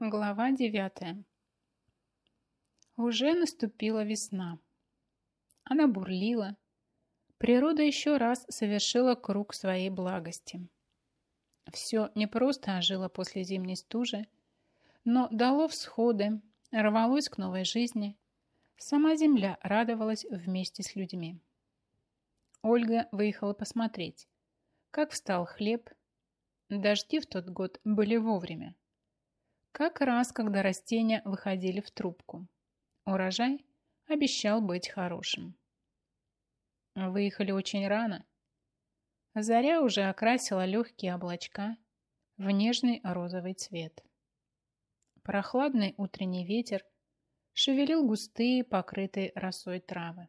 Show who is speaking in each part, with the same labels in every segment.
Speaker 1: Глава девятая. Уже наступила весна. Она бурлила. Природа еще раз совершила круг своей благости. Все не просто ожило после зимней стужи, но дало всходы, рвалось к новой жизни. Сама земля радовалась вместе с людьми. Ольга выехала посмотреть, как встал хлеб. Дожди в тот год были вовремя. Как раз, когда растения выходили в трубку. Урожай обещал быть хорошим. Выехали очень рано. Заря уже окрасила легкие облачка в нежный розовый цвет. Прохладный утренний ветер шевелил густые, покрытые росой травы.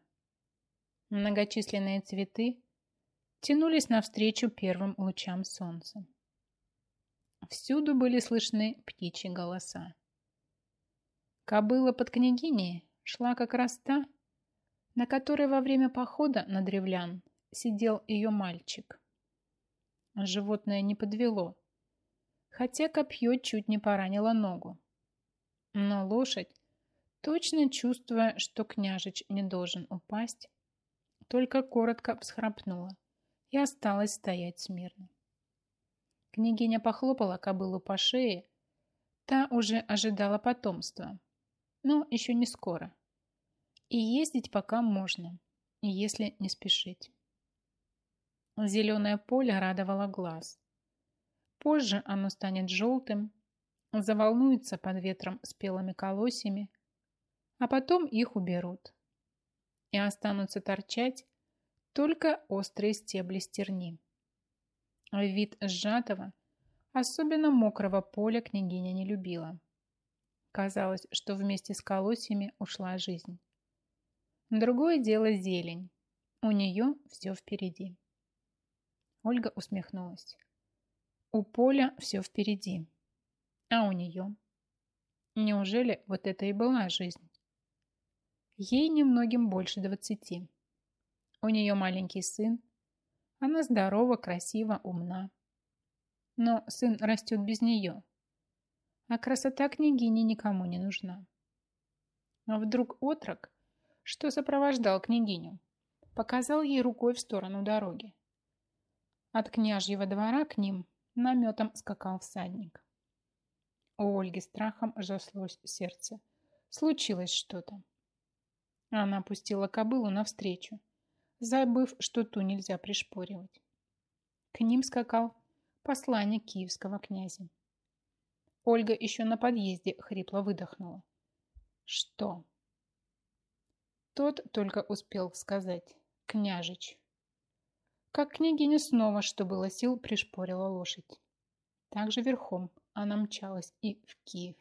Speaker 1: Многочисленные цветы тянулись навстречу первым лучам солнца. Всюду были слышны птичьи голоса. Кобыла под княгиней шла как раз та, на которой во время похода на древлян сидел ее мальчик. Животное не подвело, хотя копье чуть не поранило ногу. Но лошадь, точно чувствуя, что княжич не должен упасть, только коротко всхрапнула и осталась стоять смирно. Княгиня похлопала кобылу по шее. Та уже ожидала потомства. Но еще не скоро. И ездить пока можно, если не спешить. Зеленое поле радовало глаз. Позже оно станет желтым, заволнуется под ветром спелыми колосьями, а потом их уберут. И останутся торчать только острые стебли стерни. Вид сжатого, особенно мокрого поля княгиня не любила. Казалось, что вместе с колосьями ушла жизнь. Другое дело зелень. У нее все впереди. Ольга усмехнулась. У поля все впереди. А у нее? Неужели вот это и была жизнь? Ей немногим больше двадцати. У нее маленький сын, она здорова, красива, умна. Но сын растет без нее. А красота княгини никому не нужна. А вдруг отрок, что сопровождал княгиню, показал ей рукой в сторону дороги. От княжьего двора к ним наметом скакал всадник. У Ольги страхом жаслось сердце. Случилось что-то. Она опустила кобылу навстречу забыв, что ту нельзя пришпоривать. К ним скакал посланник киевского князя. Ольга еще на подъезде хрипло выдохнула. Что? Тот только успел сказать «княжич». Как княгиня снова, что было сил, пришпорила лошадь. Также верхом она мчалась и в Киев.